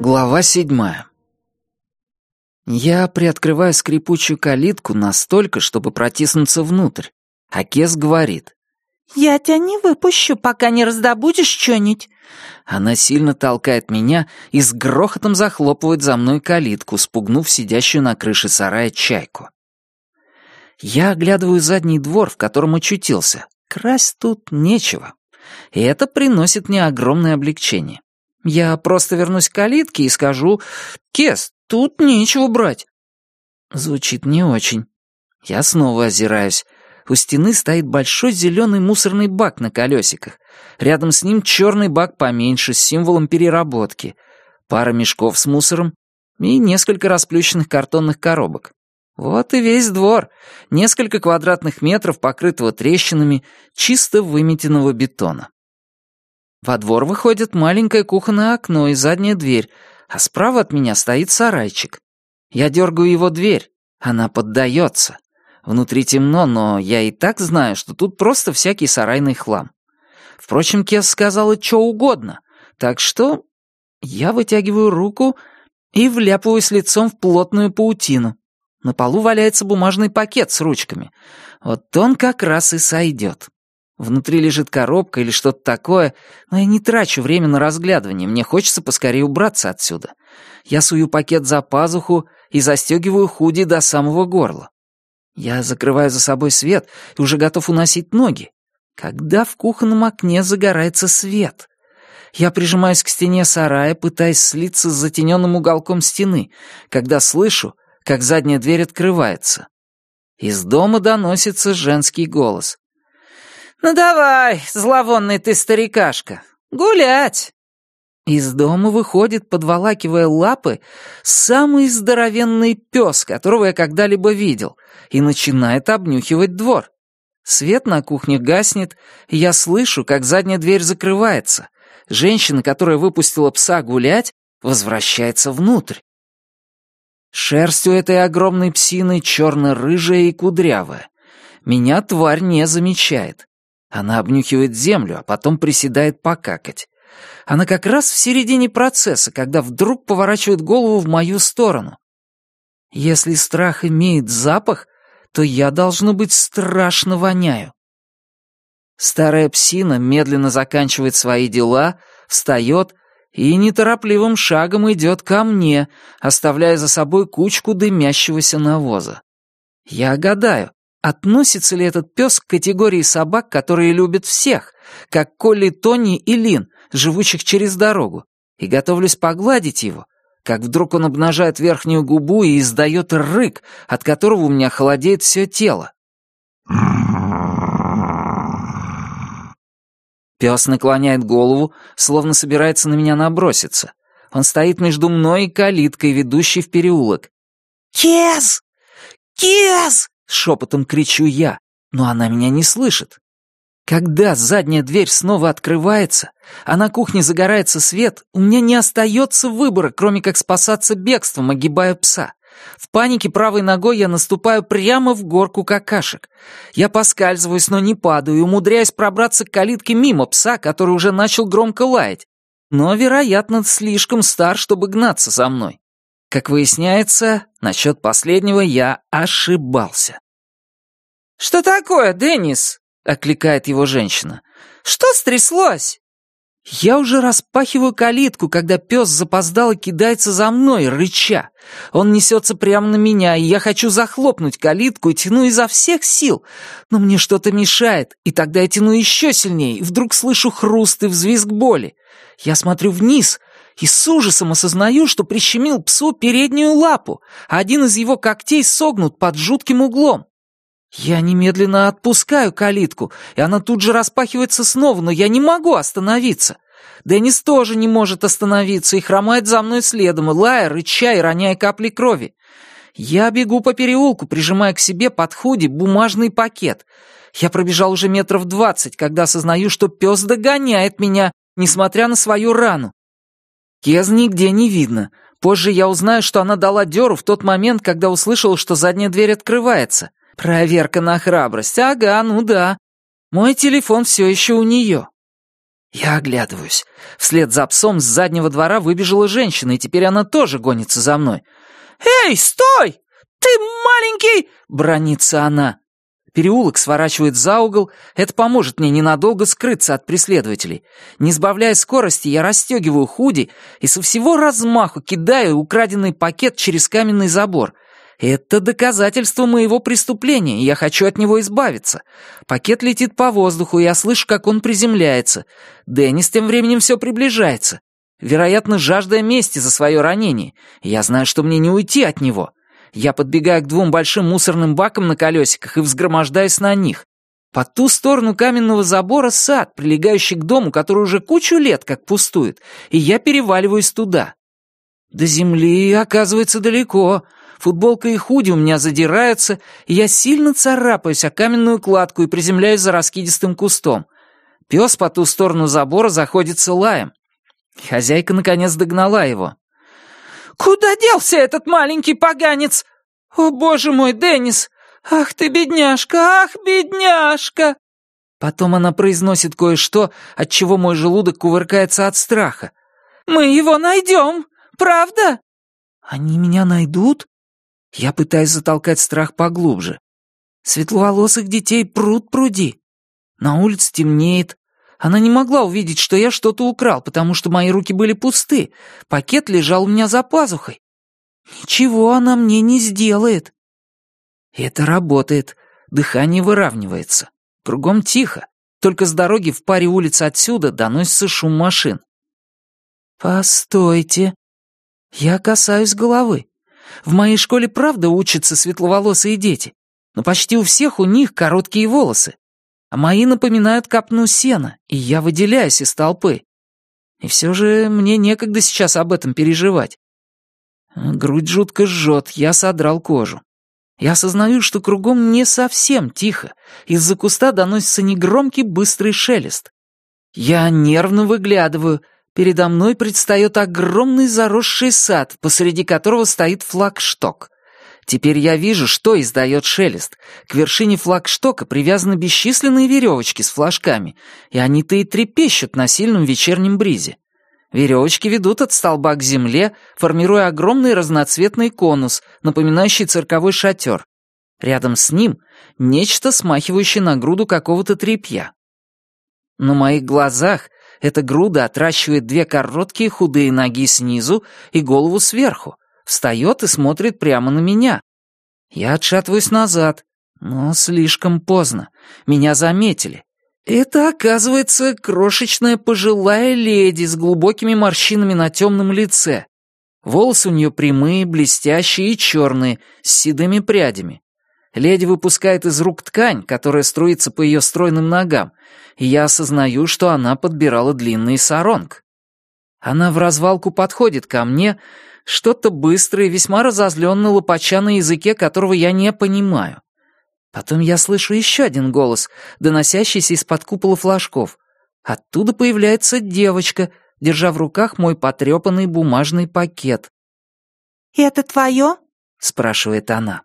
Глава седьмая. Я приоткрываю скрипучую калитку настолько, чтобы протиснуться внутрь, а Кес говорит. «Я тебя не выпущу, пока не раздобудешь что-нибудь». Она сильно толкает меня и с грохотом захлопывает за мной калитку, спугнув сидящую на крыше сарая чайку. Я оглядываю задний двор, в котором очутился. Красть тут нечего. И это приносит мне огромное облегчение. Я просто вернусь к калитке и скажу «Кес, тут нечего брать». Звучит не очень. Я снова озираюсь. У стены стоит большой зеленый мусорный бак на колесиках. Рядом с ним черный бак поменьше с символом переработки. Пара мешков с мусором и несколько расплющенных картонных коробок. Вот и весь двор. Несколько квадратных метров, покрытого трещинами, чисто выметенного бетона. Во двор выходит маленькое кухонное окно и задняя дверь, а справа от меня стоит сарайчик. Я дергаю его дверь, она поддается. Внутри темно, но я и так знаю, что тут просто всякий сарайный хлам. Впрочем, Кес сказала что угодно, так что я вытягиваю руку и вляпываюсь лицом в плотную паутину. На полу валяется бумажный пакет с ручками. Вот он как раз и сойдет. Внутри лежит коробка или что-то такое, но я не трачу время на разглядывание, мне хочется поскорее убраться отсюда. Я сую пакет за пазуху и застегиваю худи до самого горла. Я закрываю за собой свет и уже готов уносить ноги, когда в кухонном окне загорается свет. Я прижимаюсь к стене сарая, пытаясь слиться с затененным уголком стены, когда слышу, как задняя дверь открывается. Из дома доносится женский голос. «Ну давай, зловонный ты старикашка, гулять!» Из дома выходит, подволакивая лапы, самый здоровенный пес, которого я когда-либо видел, и начинает обнюхивать двор. Свет на кухне гаснет, я слышу, как задняя дверь закрывается. Женщина, которая выпустила пса гулять, возвращается внутрь. Шерсть у этой огромной псины черно-рыжая и кудрявая. Меня тварь не замечает. Она обнюхивает землю, а потом приседает покакать. Она как раз в середине процесса, когда вдруг поворачивает голову в мою сторону. Если страх имеет запах, то я, должно быть, страшно воняю. Старая псина медленно заканчивает свои дела, встает и неторопливым шагом идет ко мне, оставляя за собой кучку дымящегося навоза. Я гадаю, Относится ли этот пес к категории собак, которые любят всех, как Колли, Тони и Лин, живущих через дорогу, и готовлюсь погладить его, как вдруг он обнажает верхнюю губу и издает рык, от которого у меня холодеет все тело. Пес наклоняет голову, словно собирается на меня наброситься. Он стоит между мной и калиткой, ведущей в переулок. «Кез! Кез!» Шепотом кричу я, но она меня не слышит. Когда задняя дверь снова открывается, а на кухне загорается свет, у меня не остается выбора, кроме как спасаться бегством, огибая пса. В панике правой ногой я наступаю прямо в горку какашек. Я поскальзываюсь, но не падаю, и умудряюсь пробраться к калитке мимо пса, который уже начал громко лаять. Но, вероятно, слишком стар, чтобы гнаться за мной. Как выясняется, насчет последнего я ошибался. «Что такое, Деннис?» — окликает его женщина. «Что стряслось?» Я уже распахиваю калитку, когда пес запоздало кидается за мной, рыча. Он несется прямо на меня, и я хочу захлопнуть калитку и тяну изо всех сил. Но мне что-то мешает, и тогда я тяну еще сильнее, и вдруг слышу хруст и взвизг боли. Я смотрю вниз, и с ужасом осознаю, что прищемил псу переднюю лапу, а один из его когтей согнут под жутким углом. Я немедленно отпускаю калитку, и она тут же распахивается снова, но я не могу остановиться. Деннис тоже не может остановиться и хромает за мной следом, лая, рыча и роняя капли крови. Я бегу по переулку, прижимая к себе под худи бумажный пакет. Я пробежал уже метров двадцать, когда осознаю, что пес догоняет меня, несмотря на свою рану. Кез нигде не видно. Позже я узнаю, что она дала дёру в тот момент, когда услышала, что задняя дверь открывается. Проверка на храбрость. Ага, ну да. Мой телефон все еще у нее. Я оглядываюсь. Вслед за псом с заднего двора выбежала женщина, и теперь она тоже гонится за мной. «Эй, стой! Ты маленький!» — бронится она. Переулок сворачивает за угол, это поможет мне ненадолго скрыться от преследователей. Не сбавляя скорости, я расстегиваю худи и со всего размаху кидаю украденный пакет через каменный забор. Это доказательство моего преступления, и я хочу от него избавиться. Пакет летит по воздуху, и я слышу, как он приземляется. Деннис тем временем все приближается. Вероятно, жаждая мести за свое ранение. Я знаю, что мне не уйти от него. Я подбегаю к двум большим мусорным бакам на колесиках и взгромождаюсь на них. По ту сторону каменного забора сад, прилегающий к дому, который уже кучу лет как пустует, и я переваливаюсь туда. До земли, оказывается, далеко. Футболка и худи у меня задираются, и я сильно царапаюсь о каменную кладку и приземляюсь за раскидистым кустом. Пес по ту сторону забора заходится лаем. Хозяйка наконец догнала его. «Куда делся этот маленький поганец? О, боже мой, Деннис! Ах ты, бедняжка, ах, бедняжка!» Потом она произносит кое-что, от чего мой желудок кувыркается от страха. «Мы его найдем, правда?» «Они меня найдут?» Я пытаюсь затолкать страх поглубже. Светловолосых детей пруд пруди. На улице темнеет, она не могла увидеть, что я что-то украл, потому что мои руки были пусты. Пакет лежал у меня за пазухой. Ничего она мне не сделает. Это работает. Дыхание выравнивается. Кругом тихо. Только с дороги в паре улиц отсюда доносится шум машин. Постойте. Я касаюсь головы. В моей школе правда учатся светловолосые дети, но почти у всех у них короткие волосы а мои напоминают капну сена, и я выделяюсь из толпы. И все же мне некогда сейчас об этом переживать. Грудь жутко жжет, я содрал кожу. Я осознаю, что кругом не совсем тихо. Из-за куста доносится негромкий быстрый шелест. Я нервно выглядываю. Передо мной предстает огромный заросший сад, посреди которого стоит флагшток. Теперь я вижу, что издает шелест. К вершине флагштока привязаны бесчисленные веревочки с флажками, и они-то и трепещут на сильном вечернем бризе. Веревочки ведут от столба к земле, формируя огромный разноцветный конус, напоминающий цирковой шатер. Рядом с ним нечто, смахивающее на груду какого-то тряпья. На моих глазах эта груда отращивает две короткие худые ноги снизу и голову сверху, встает и смотрит прямо на меня. Я отшатываюсь назад, но слишком поздно. Меня заметили. Это, оказывается, крошечная пожилая леди с глубокими морщинами на темном лице. Волосы у нее прямые, блестящие и черные, с седыми прядями. Леди выпускает из рук ткань, которая струится по ее стройным ногам, и я осознаю, что она подбирала длинный саронг. Она в развалку подходит ко мне, что-то быстрое, весьма разозленно лопача на языке, которого я не понимаю. Потом я слышу еще один голос, доносящийся из-под купола флажков. Оттуда появляется девочка, держа в руках мой потрепанный бумажный пакет. «Это твое?» — спрашивает она.